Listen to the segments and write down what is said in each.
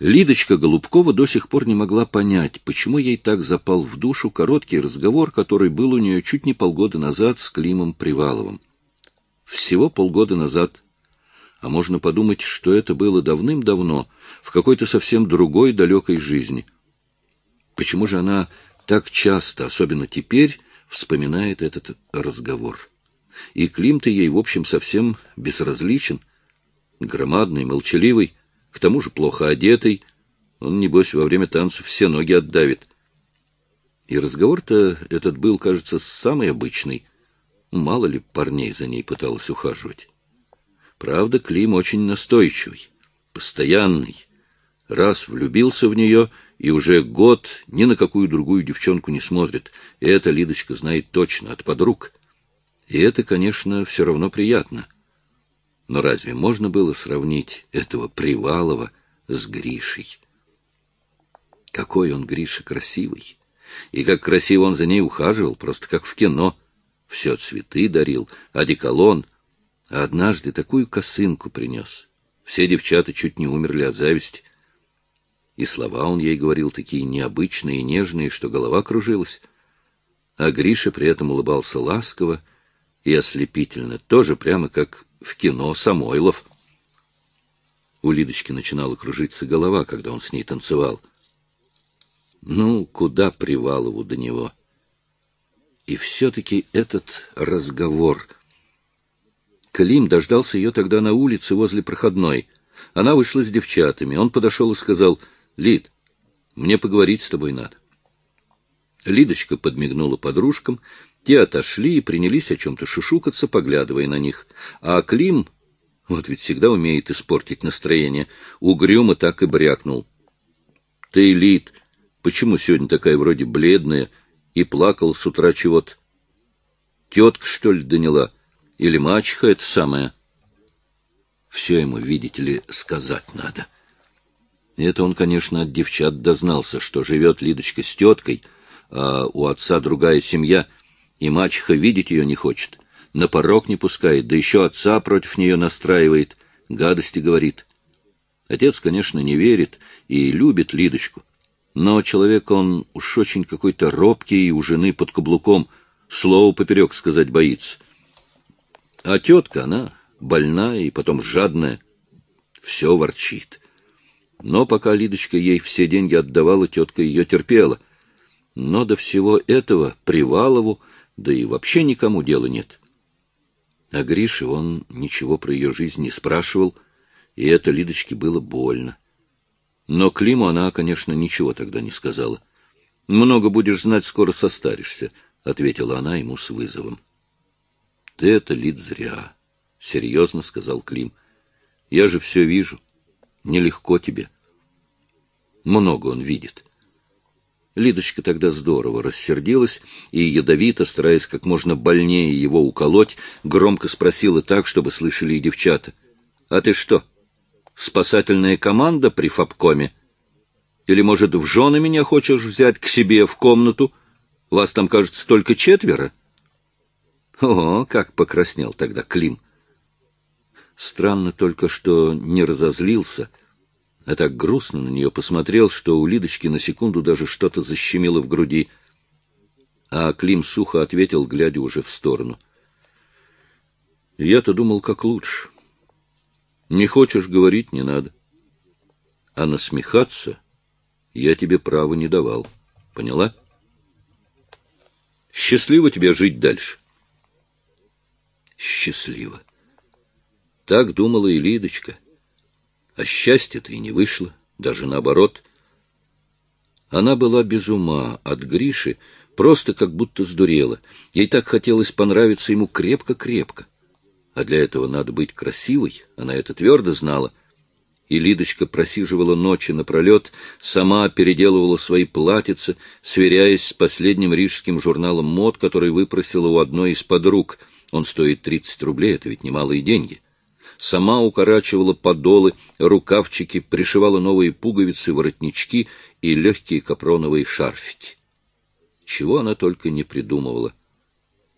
Лидочка Голубкова до сих пор не могла понять, почему ей так запал в душу короткий разговор, который был у нее чуть не полгода назад с Климом Приваловым. Всего полгода назад. А можно подумать, что это было давным-давно, в какой-то совсем другой далекой жизни. Почему же она так часто, особенно теперь, вспоминает этот разговор? И Клим-то ей, в общем, совсем безразличен. Громадный, молчаливый, к тому же плохо одетый. Он, небось, во время танцев все ноги отдавит. И разговор-то этот был, кажется, самый обычный. Мало ли парней за ней пыталась ухаживать. Правда, Клим очень настойчивый, постоянный. Раз влюбился в нее, и уже год ни на какую другую девчонку не смотрит. И это Лидочка знает точно, от подруг. И это, конечно, все равно приятно. Но разве можно было сравнить этого Привалова с Гришей? Какой он, Гриша, красивый! И как красиво он за ней ухаживал, просто как в кино. Все цветы дарил, одеколон. А однажды такую косынку принес. Все девчата чуть не умерли от зависти. И слова он ей говорил такие необычные и нежные, что голова кружилась. А Гриша при этом улыбался ласково и ослепительно, тоже прямо как в кино Самойлов. У Лидочки начинала кружиться голова, когда он с ней танцевал. Ну, куда Привалову до него? И все-таки этот разговор... Клим дождался ее тогда на улице возле проходной. Она вышла с девчатами. Он подошел и сказал, «Лид, мне поговорить с тобой надо». Лидочка подмигнула подружкам, те отошли и принялись о чем-то шушукаться, поглядывая на них. А Клим, вот ведь всегда умеет испортить настроение, угрюмо так и брякнул. — Ты, Лид, почему сегодня такая вроде бледная и плакал с утра чего-то? Тетка, что ли, доняла? Или мачеха это самая? Все ему, видите ли, сказать надо. Это он, конечно, от девчат дознался, что живет Лидочка с теткой, а у отца другая семья — и мачеха видеть ее не хочет, на порог не пускает, да еще отца против нее настраивает, гадости говорит. Отец, конечно, не верит и любит Лидочку, но человек он уж очень какой-то робкий, у жены под каблуком, слово поперек сказать боится. А тетка, она больная и потом жадная, все ворчит. Но пока Лидочка ей все деньги отдавала, тетка ее терпела. Но до всего этого Привалову да и вообще никому дела нет. А Грише он ничего про ее жизнь не спрашивал, и это Лидочке было больно. Но Климу она, конечно, ничего тогда не сказала. «Много будешь знать, скоро состаришься», — ответила она ему с вызовом. «Ты это, Лид, зря», — серьезно сказал Клим. «Я же все вижу. Нелегко тебе». Много он видит. Лидочка тогда здорово рассердилась и, ядовито, стараясь как можно больнее его уколоть, громко спросила так, чтобы слышали и девчата. — А ты что, спасательная команда при Фабкоме? Или, может, в жены меня хочешь взять к себе в комнату? Вас там, кажется, только четверо? О, как покраснел тогда Клим! Странно только, что не разозлился — а так грустно на нее посмотрел, что у Лидочки на секунду даже что-то защемило в груди. А Клим сухо ответил, глядя уже в сторону. Я-то думал, как лучше. Не хочешь говорить — не надо. А насмехаться я тебе права не давал. Поняла? Счастливо тебе жить дальше. Счастливо. Так думала и Лидочка. А счастья-то и не вышло, даже наоборот. Она была без ума от Гриши, просто как будто сдурела. Ей так хотелось понравиться ему крепко-крепко. А для этого надо быть красивой, она это твердо знала. И Лидочка просиживала ночи напролет, сама переделывала свои платьица, сверяясь с последним рижским журналом мод, который выпросила у одной из подруг. Он стоит 30 рублей, это ведь немалые деньги сама укорачивала подолы, рукавчики, пришивала новые пуговицы, воротнички и легкие капроновые шарфики. Чего она только не придумывала.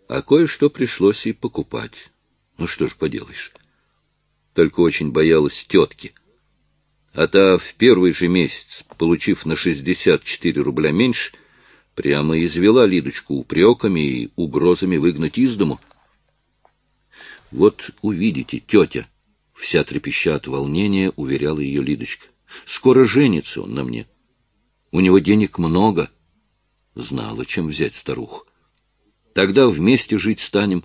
А кое-что пришлось и покупать. Ну что ж поделаешь. Только очень боялась тетки. А та в первый же месяц, получив на 64 рубля меньше, прямо извела Лидочку упреками и угрозами выгнать из дому. Вот увидите, тетя, вся трепеща от волнения, уверяла ее Лидочка. Скоро женится он на мне. У него денег много. Знала, чем взять старуху. Тогда вместе жить станем.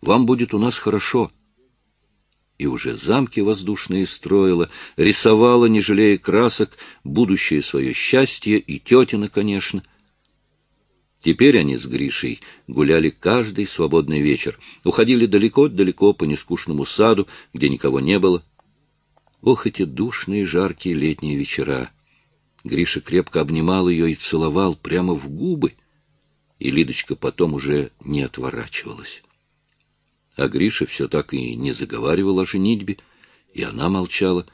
Вам будет у нас хорошо и уже замки воздушные строила, рисовала, не жалея красок, будущее свое счастье и тетина, конечно. Теперь они с Гришей гуляли каждый свободный вечер, уходили далеко-далеко по нескучному саду, где никого не было. Ох, эти душные жаркие летние вечера! Гриша крепко обнимал ее и целовал прямо в губы, и Лидочка потом уже не отворачивалась. А Гриша все так и не заговаривал о женитьбе, и она молчала,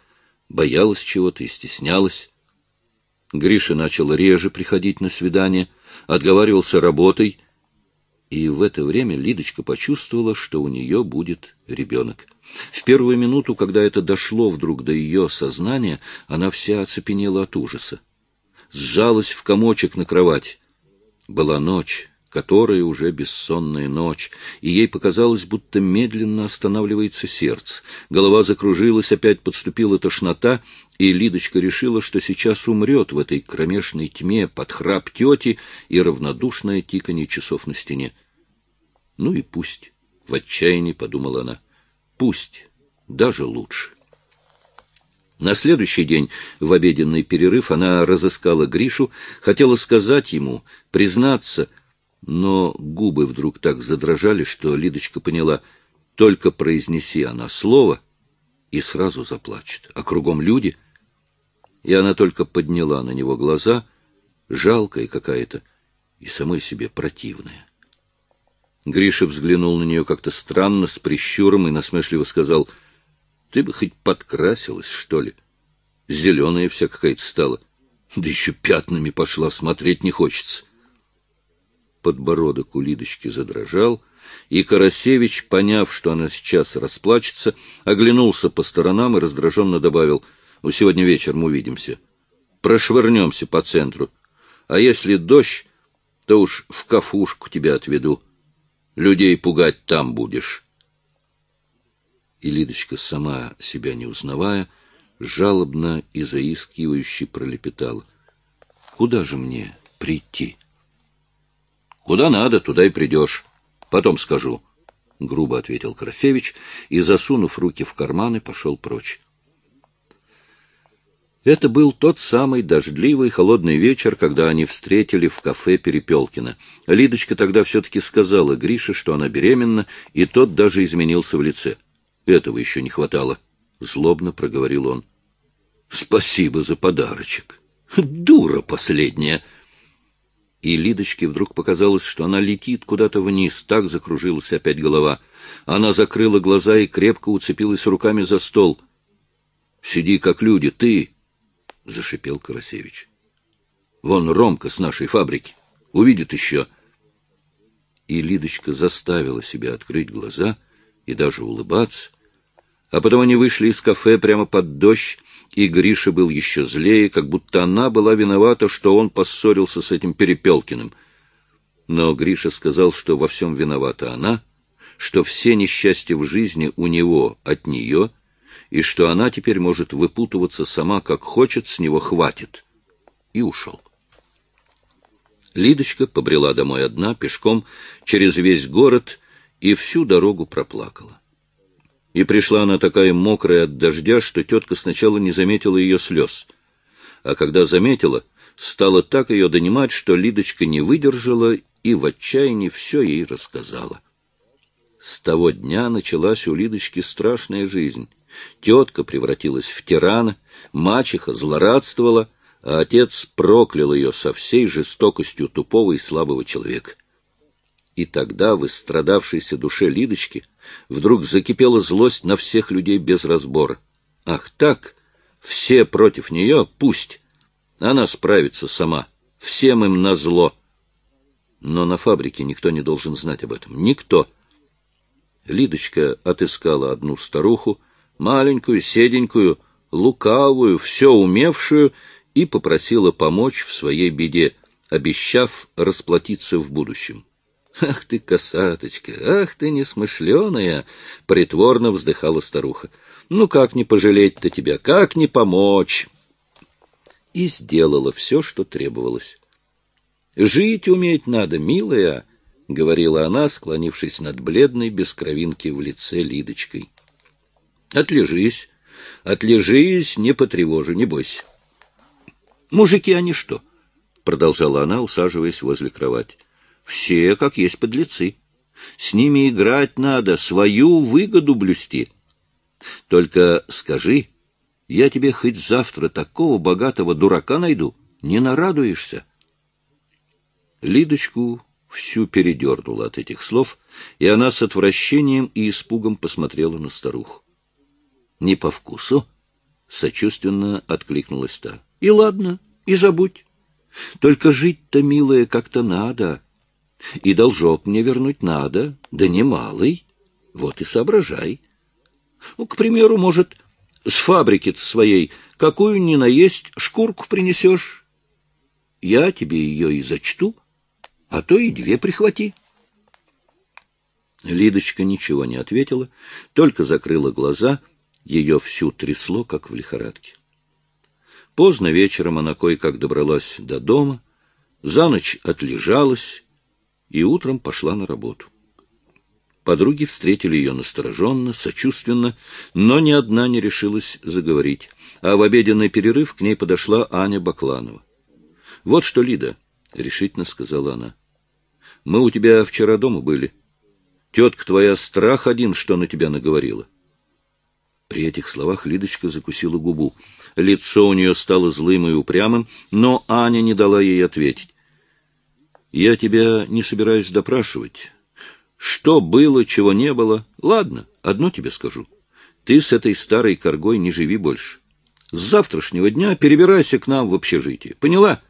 боялась чего-то и стеснялась. Гриша начал реже приходить на свидание, отговаривался работой, и в это время Лидочка почувствовала, что у нее будет ребенок. В первую минуту, когда это дошло вдруг до ее сознания, она вся оцепенела от ужаса. Сжалась в комочек на кровать. Была ночь, которая уже бессонная ночь, и ей показалось, будто медленно останавливается сердце. Голова закружилась, опять подступила тошнота, и Лидочка решила, что сейчас умрет в этой кромешной тьме под храп тети и равнодушное тиканье часов на стене. Ну и пусть, в отчаянии подумала она, пусть, даже лучше. На следующий день, в обеденный перерыв, она разыскала Гришу, хотела сказать ему, признаться — но губы вдруг так задрожали, что Лидочка поняла, только произнеси она слово, и сразу заплачет, а кругом люди. И она только подняла на него глаза, жалкая какая-то и самой себе противная. Гриша взглянул на нее как-то странно, с прищуром, и насмешливо сказал, «Ты бы хоть подкрасилась, что ли? Зеленая вся какая-то стала. Да еще пятнами пошла, смотреть не хочется» подбородок у Лидочки задрожал, и Карасевич, поняв, что она сейчас расплачется, оглянулся по сторонам и раздраженно добавил, «Ну, сегодня вечером увидимся. Прошвырнемся по центру. А если дождь, то уж в кафушку тебя отведу. Людей пугать там будешь». И Лидочка, сама себя не узнавая, жалобно и заискивающе пролепетала. «Куда же мне прийти?» Куда надо, туда и придешь. Потом скажу. — грубо ответил Красевич и, засунув руки в карманы, пошел прочь. Это был тот самый дождливый холодный вечер, когда они встретили в кафе Перепелкина. Лидочка тогда все-таки сказала Грише, что она беременна, и тот даже изменился в лице. Этого еще не хватало, — злобно проговорил он. — Спасибо за подарочек. Дура последняя! — и Лидочке вдруг показалось, что она летит куда-то вниз, так закружилась опять голова. Она закрыла глаза и крепко уцепилась руками за стол. — Сиди, как люди, ты! — зашипел Карасевич. — Вон Ромка с нашей фабрики. Увидит еще. И Лидочка заставила себя открыть глаза и даже улыбаться. А потом они вышли из кафе прямо под дождь, и Гриша был еще злее, как будто она была виновата, что он поссорился с этим Перепелкиным. Но Гриша сказал, что во всем виновата она, что все несчастья в жизни у него от нее, и что она теперь может выпутываться сама, как хочет, с него хватит. И ушел. Лидочка побрела домой одна, пешком, через весь город, и всю дорогу проплакала. И пришла она такая мокрая от дождя, что тетка сначала не заметила ее слез. А когда заметила, стала так ее донимать, что Лидочка не выдержала и в отчаянии все ей рассказала. С того дня началась у Лидочки страшная жизнь. Тетка превратилась в тирана, мачеха злорадствовала, а отец проклял ее со всей жестокостью тупого и слабого человека. И тогда в истрадавшейся душе Лидочки вдруг закипела злость на всех людей без разбора. Ах так, все против нее, пусть. Она справится сама, всем им назло. Но на фабрике никто не должен знать об этом. Никто. Лидочка отыскала одну старуху, маленькую, седенькую, лукавую, все умевшую, и попросила помочь в своей беде, обещав расплатиться в будущем. «Ах ты, косаточка, ах ты несмышленая!» — притворно вздыхала старуха. «Ну как не пожалеть-то тебя, как не помочь?» И сделала все, что требовалось. «Жить уметь надо, милая!» — говорила она, склонившись над бледной, без кровинки в лице Лидочкой. «Отлежись, отлежись, не потревожу, не бойся». «Мужики они что?» — продолжала она, усаживаясь возле кровати. «Все, как есть подлецы. С ними играть надо, свою выгоду блюсти. Только скажи, я тебе хоть завтра такого богатого дурака найду, не нарадуешься». Лидочку всю передернула от этих слов, и она с отвращением и испугом посмотрела на старуху. — Не по вкусу? — сочувственно откликнулась та. — И ладно, и забудь. Только жить-то, милая, как-то надо. И должок мне вернуть надо, да немалый. Вот и соображай. Ну, к примеру, может, с фабрики своей какую ни наесть шкурку принесешь. Я тебе ее и зачту, — а то и две прихвати. Лидочка ничего не ответила, только закрыла глаза, ее всю трясло, как в лихорадке. Поздно вечером она кое-как добралась до дома, за ночь отлежалась и утром пошла на работу. Подруги встретили ее настороженно, сочувственно, но ни одна не решилась заговорить, а в обеденный перерыв к ней подошла Аня Бакланова. — Вот что, Лида, — решительно сказала она, мы у тебя вчера дома были. Тетка твоя страх один, что на тебя наговорила. При этих словах Лидочка закусила губу. Лицо у нее стало злым и упрямым, но Аня не дала ей ответить. «Я тебя не собираюсь допрашивать. Что было, чего не было? Ладно, одно тебе скажу. Ты с этой старой коргой не живи больше. С завтрашнего дня перебирайся к нам в общежитие. Поняла?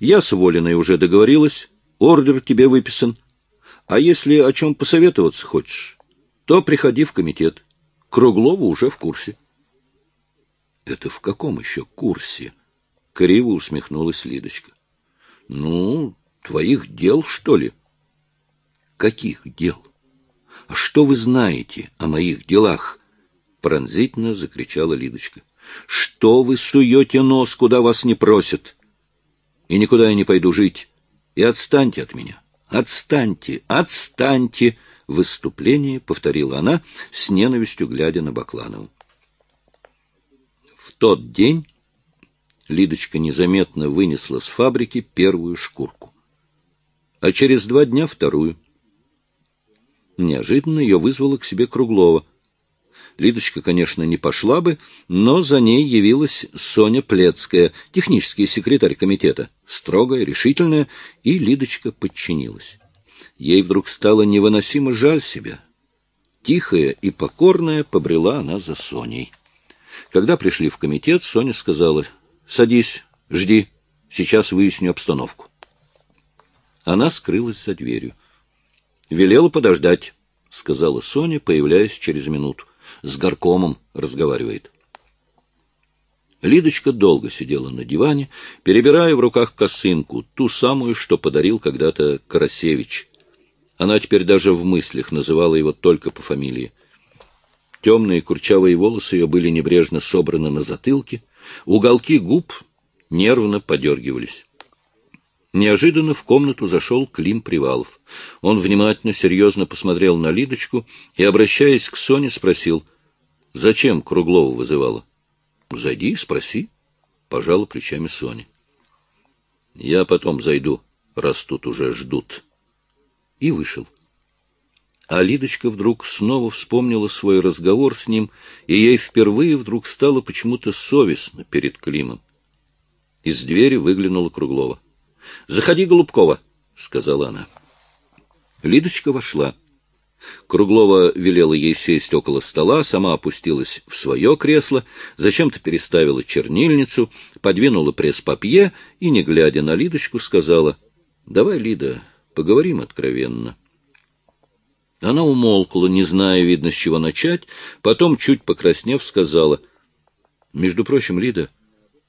Я с Волиной уже договорилась. Ордер тебе выписан. А если о чем посоветоваться хочешь, то приходи в комитет. Круглова уже в курсе. — Это в каком еще курсе? — криво усмехнулась Лидочка. — Ну, твоих дел, что ли? — Каких дел? А что вы знаете о моих делах? — пронзительно закричала Лидочка. — Что вы суете нос, куда вас не просят? И никуда я не пойду жить. И отстаньте от меня. Отстаньте, отстаньте! Выступление повторила она с ненавистью, глядя на Бакланову. В тот день Лидочка незаметно вынесла с фабрики первую шкурку, а через два дня вторую. Неожиданно ее вызвала к себе Круглова — Лидочка, конечно, не пошла бы, но за ней явилась Соня Плецкая, технический секретарь комитета, строгая, решительная, и Лидочка подчинилась. Ей вдруг стало невыносимо жаль себя. Тихая и покорная побрела она за Соней. Когда пришли в комитет, Соня сказала, «Садись, жди, сейчас выясню обстановку». Она скрылась за дверью. «Велела подождать», — сказала Соня, появляясь через минуту с горкомом разговаривает. Лидочка долго сидела на диване, перебирая в руках косынку, ту самую, что подарил когда-то Карасевич. Она теперь даже в мыслях называла его только по фамилии. Темные курчавые волосы ее были небрежно собраны на затылке, уголки губ нервно подергивались. Неожиданно в комнату зашел Клим Привалов. Он внимательно, серьезно посмотрел на Лидочку и, обращаясь к Соне, спросил, «Зачем Круглова вызывала?» «Зайди и спроси», — пожала плечами Соня. «Я потом зайду, раз тут уже ждут». И вышел. А Лидочка вдруг снова вспомнила свой разговор с ним, и ей впервые вдруг стало почему-то совестно перед Климом. Из двери выглянула Круглова. — Заходи, Голубкова, — сказала она. Лидочка вошла. Круглова велела ей сесть около стола, сама опустилась в свое кресло, зачем-то переставила чернильницу, подвинула пресс-папье и, не глядя на Лидочку, сказала, — Давай, Лида, поговорим откровенно. Она умолкла, не зная, видно, с чего начать, потом, чуть покраснев, сказала, — Между прочим, Лида,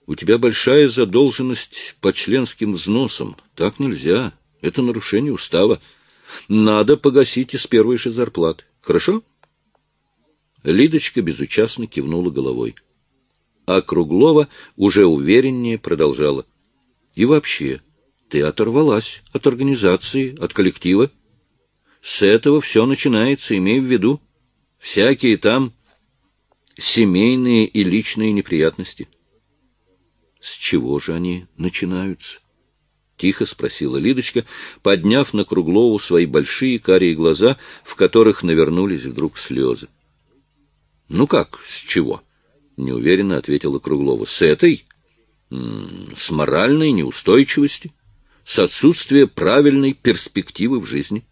у тебя большая задолженность по членским взносам. Так нельзя. Это нарушение устава. Надо погасить из первой же зарплаты. Хорошо? Лидочка безучастно кивнула головой. А Круглова уже увереннее продолжала. И вообще, ты оторвалась от организации, от коллектива. С этого все начинается, имей в виду. Всякие там семейные и личные неприятности. С чего же они начинаются? — тихо спросила Лидочка, подняв на Круглову свои большие карие глаза, в которых навернулись вдруг слезы. — Ну как, с чего? — неуверенно ответила Круглова. — С этой? С моральной неустойчивости? С отсутствия правильной перспективы в жизни?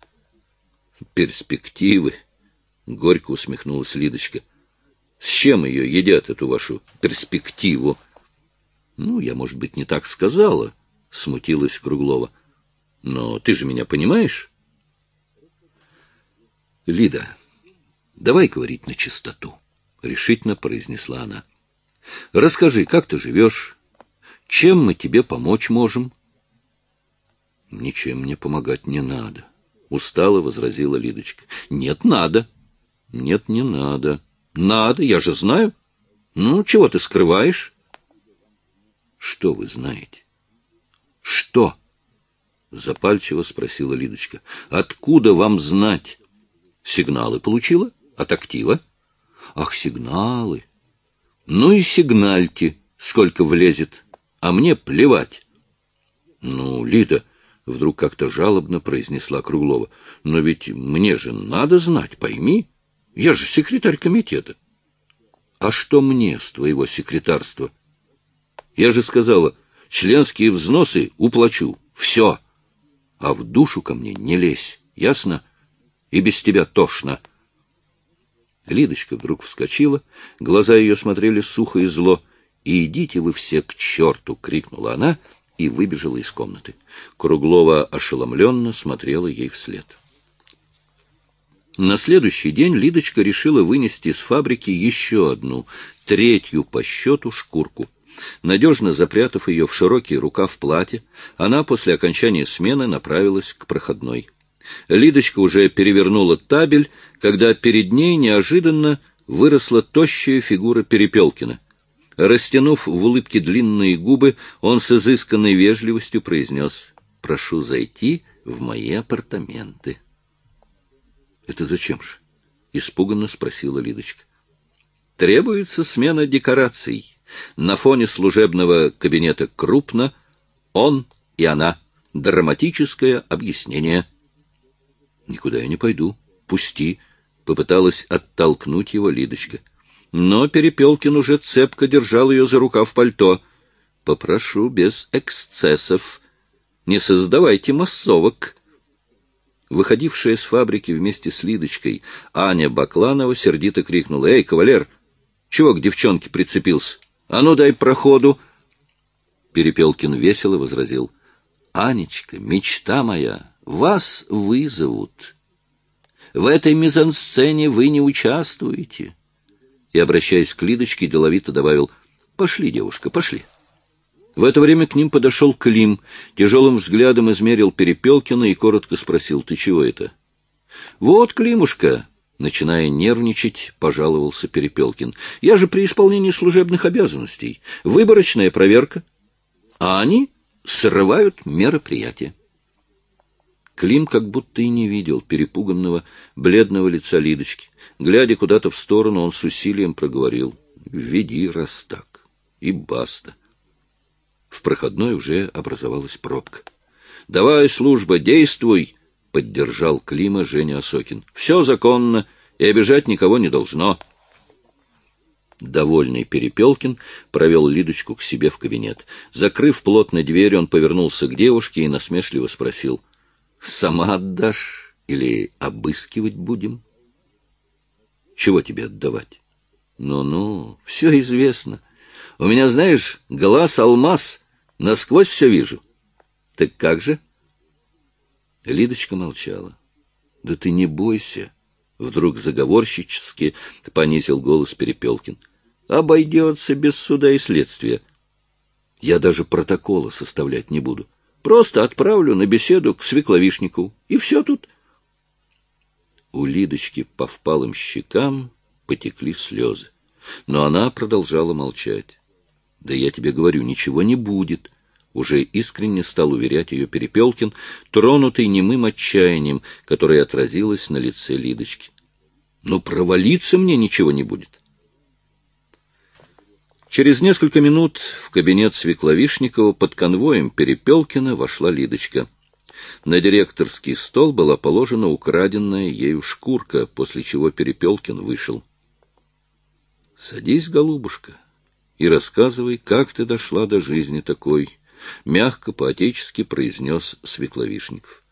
— Перспективы? — горько усмехнулась Лидочка. — С чем ее едят, эту вашу перспективу? — Ну, я, может быть, не так сказала, —— смутилась Круглова. — Но ты же меня понимаешь? — Лида, давай говорить на чистоту, — решительно произнесла она. — Расскажи, как ты живешь? Чем мы тебе помочь можем? — Ничем мне помогать не надо, — устало возразила Лидочка. — Нет, надо. — Нет, не надо. — Надо, я же знаю. Ну, чего ты скрываешь? — Что вы знаете? Что? Запальчиво спросила Лидочка. Откуда вам знать? Сигналы получила? От актива? Ах, сигналы. Ну и сигнальте, сколько влезет. А мне плевать. Ну, Лида, вдруг как-то жалобно произнесла Круглова. Но ведь мне же надо знать, пойми. Я же секретарь комитета. А что мне с твоего секретарства? Я же сказала, Членские взносы уплачу. Все. А в душу ко мне не лезь. Ясно? И без тебя тошно. Лидочка вдруг вскочила, глаза ее смотрели сухо и зло. «И идите вы все к черту!» — крикнула она и выбежала из комнаты. Круглова ошеломленно смотрела ей вслед. На следующий день Лидочка решила вынести из фабрики еще одну, третью по счету шкурку. Надежно запрятав ее в широкий рукав платья, она после окончания смены направилась к проходной. Лидочка уже перевернула табель, когда перед ней неожиданно выросла тощая фигура Перепелкина. Растянув в улыбке длинные губы, он с изысканной вежливостью произнес «Прошу зайти в мои апартаменты». «Это зачем же?» — испуганно спросила Лидочка. «Требуется смена декораций», на фоне служебного кабинета крупно он и она. Драматическое объяснение. Никуда я не пойду. Пусти. Попыталась оттолкнуть его Лидочка. Но Перепелкин уже цепко держал ее за рукав пальто. Попрошу без эксцессов. Не создавайте массовок. Выходившая с фабрики вместе с Лидочкой, Аня Бакланова сердито крикнула. — Эй, кавалер, чего к девчонке прицепился? А ну дай проходу. Перепелкин весело возразил. Анечка, мечта моя, вас вызовут. В этой мизансцене вы не участвуете. И, обращаясь к Лидочке, деловито добавил, «Пошли, девушка, пошли». В это время к ним подошел Клим, тяжелым взглядом измерил Перепелкина и коротко спросил, «Ты чего это?» «Вот, Климушка, Начиная нервничать, пожаловался Перепелкин. «Я же при исполнении служебных обязанностей. Выборочная проверка. А они срывают мероприятие». Клим как будто и не видел перепуганного, бледного лица Лидочки. Глядя куда-то в сторону, он с усилием проговорил. «Веди, раз так». И баста. В проходной уже образовалась пробка. «Давай, служба, действуй!» Поддержал Клима Женя Осокин. Все законно, и обижать никого не должно. Довольный Перепелкин провел Лидочку к себе в кабинет. Закрыв плотно дверь, он повернулся к девушке и насмешливо спросил. — Сама отдашь или обыскивать будем? — Чего тебе отдавать? Ну — Ну-ну, все известно. У меня, знаешь, глаз алмаз, насквозь все вижу. — Так как же? — Лидочка молчала. — Да ты не бойся, — вдруг заговорщически понизил голос Перепелкин. — Обойдется без суда и следствия. Я даже протокола составлять не буду. Просто отправлю на беседу к Свекловишнику. И все тут. У Лидочки по впалым щекам потекли слезы. Но она продолжала молчать. «Да я тебе говорю, ничего не будет», — уже искренне стал уверять ее Перепелкин, тронутый немым отчаянием, которое отразилось на лице Лидочки. «Но провалиться мне ничего не будет». Через несколько минут в кабинет Свекловишникова под конвоем Перепелкина вошла Лидочка. На директорский стол была положена украденная ею шкурка, после чего Перепелкин вышел. — Садись, голубушка, и рассказывай, как ты дошла до жизни такой, — мягко, по-отечески произнес Свекловишников.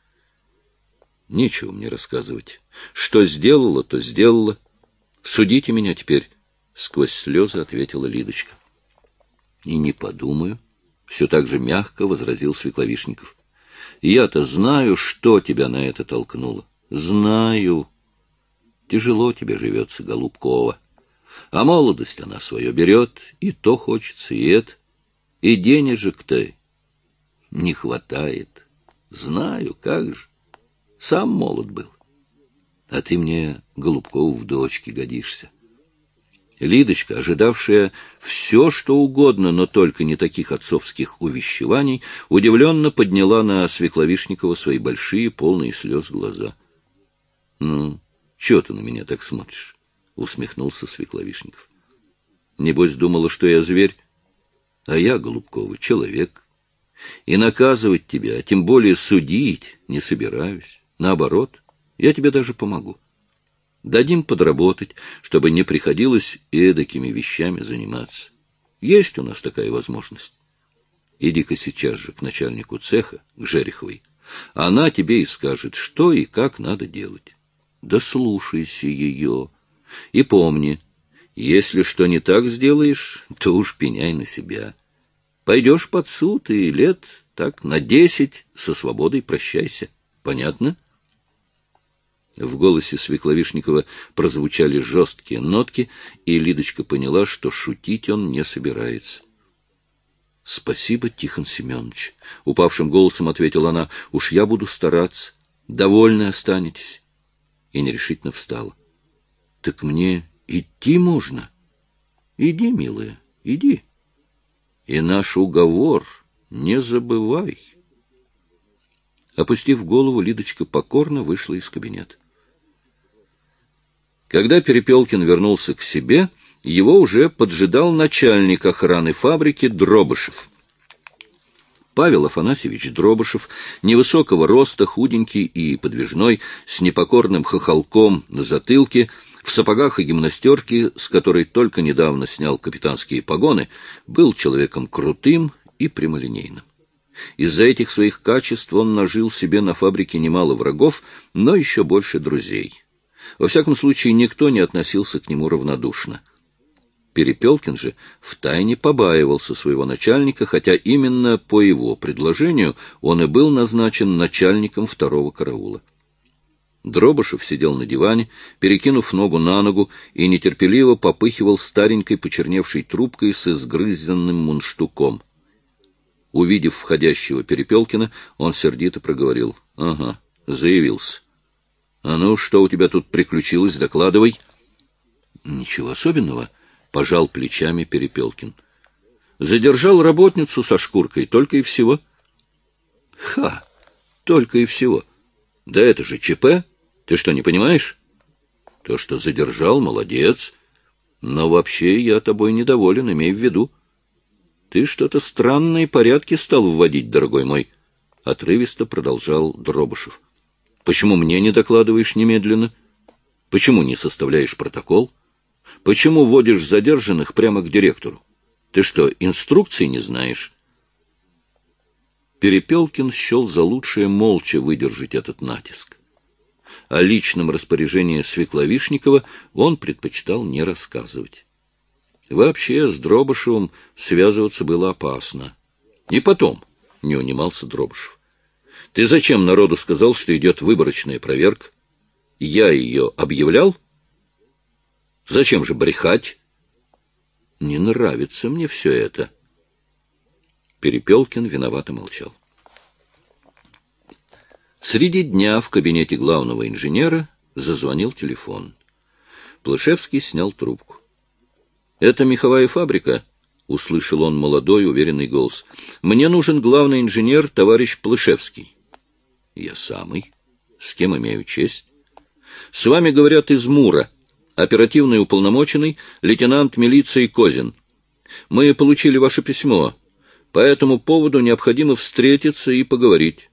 — Нечего мне рассказывать. Что сделала, то сделала. Судите меня теперь. — сквозь слезы ответила Лидочка. — И не подумаю, — все так же мягко возразил Свекловишников. — Я-то знаю, что тебя на это толкнуло. Знаю. Тяжело тебе живется, Голубкова. А молодость она свое берет, и то хочется, и это. И денежек-то не хватает. Знаю, как же. Сам молод был. А ты мне, Голубкову, в дочке годишься. Лидочка, ожидавшая все, что угодно, но только не таких отцовских увещеваний, удивленно подняла на Свекловишникова свои большие, полные слез глаза. — Ну, чего ты на меня так смотришь? — усмехнулся Свекловишников. — Небось, думала, что я зверь, а я, Голубкова, человек. И наказывать тебя, а тем более судить, не собираюсь. Наоборот, я тебе даже помогу. Дадим подработать, чтобы не приходилось эдакими вещами заниматься. Есть у нас такая возможность. Иди-ка сейчас же к начальнику цеха, к Жереховой. Она тебе и скажет, что и как надо делать. Да слушайся ее. И помни, если что не так сделаешь, то уж пеняй на себя. Пойдешь под суд и лет так на десять со свободой прощайся. Понятно? — в голосе Свекловишникова прозвучали жесткие нотки, и Лидочка поняла, что шутить он не собирается. — Спасибо, Тихон Семенович. — упавшим голосом ответила она. — Уж я буду стараться. Довольны останетесь. И нерешительно встала. — Так мне идти можно? — Иди, милая, иди. И наш уговор не забывай. Опустив голову, Лидочка покорно вышла из кабинета. Когда Перепелкин вернулся к себе, его уже поджидал начальник охраны фабрики Дробышев. Павел Афанасьевич Дробышев, невысокого роста, худенький и подвижной, с непокорным хохолком на затылке, в сапогах и гимнастерке, с которой только недавно снял капитанские погоны, был человеком крутым и прямолинейным. Из-за этих своих качеств он нажил себе на фабрике немало врагов, но еще больше друзей. Во всяком случае, никто не относился к нему равнодушно. Перепелкин же втайне побаивался своего начальника, хотя именно по его предложению он и был назначен начальником второго караула. Дробышев сидел на диване, перекинув ногу на ногу, и нетерпеливо попыхивал старенькой почерневшей трубкой с изгрызенным мунштуком. Увидев входящего Перепелкина, он сердито проговорил. — Ага, заявился. — А ну, что у тебя тут приключилось, докладывай. — Ничего особенного, — пожал плечами Перепелкин. — Задержал работницу со шкуркой, только и всего. — Ха! Только и всего. Да это же ЧП. Ты что, не понимаешь? То, что задержал, молодец. Но вообще я тобой недоволен, имей в виду. Ты что-то странные порядки стал вводить, дорогой мой. Отрывисто продолжал Дробышев. — Почему мне не докладываешь немедленно? Почему не составляешь протокол? Почему водишь задержанных прямо к директору? Ты что, инструкции не знаешь? Перепелкин счел за лучшее молча выдержать этот натиск. О личном распоряжении Свекловишникова он предпочитал не рассказывать. Вообще с Дробышевым связываться было опасно. И потом не унимался Дробышев. Ты зачем народу сказал, что идет выборочная проверка? Я ее объявлял? Зачем же брехать? Не нравится мне все это. Перепелкин виновато молчал. Среди дня в кабинете главного инженера зазвонил телефон. Плышевский снял трубку. — Это меховая фабрика? — услышал он молодой, уверенный голос. — Мне нужен главный инженер, товарищ Плышевский. — Я самый. С кем имею честь? — С вами говорят из Мура. Оперативный уполномоченный, лейтенант милиции Козин. Мы получили ваше письмо. По этому поводу необходимо встретиться и поговорить.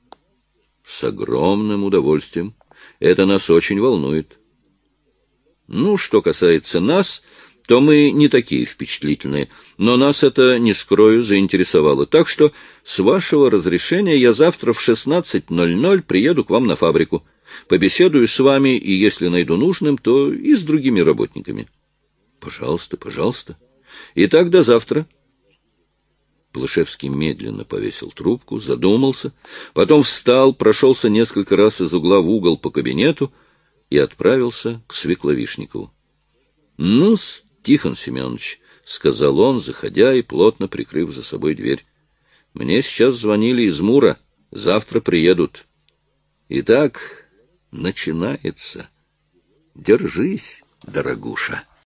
С огромным удовольствием. Это нас очень волнует. Ну, что касается нас, то мы не такие впечатлительные, но нас это, не скрою, заинтересовало. Так что, с вашего разрешения, я завтра в 16.00 приеду к вам на фабрику. Побеседую с вами, и если найду нужным, то и с другими работниками. Пожалуйста, пожалуйста. Итак, до завтра. Плышевский медленно повесил трубку, задумался, потом встал, прошелся несколько раз из угла в угол по кабинету и отправился к Свекловишникову. — Ну, Тихон Семенович, — сказал он, заходя и плотно прикрыв за собой дверь, — мне сейчас звонили из Мура, завтра приедут. Итак, начинается. Держись, дорогуша.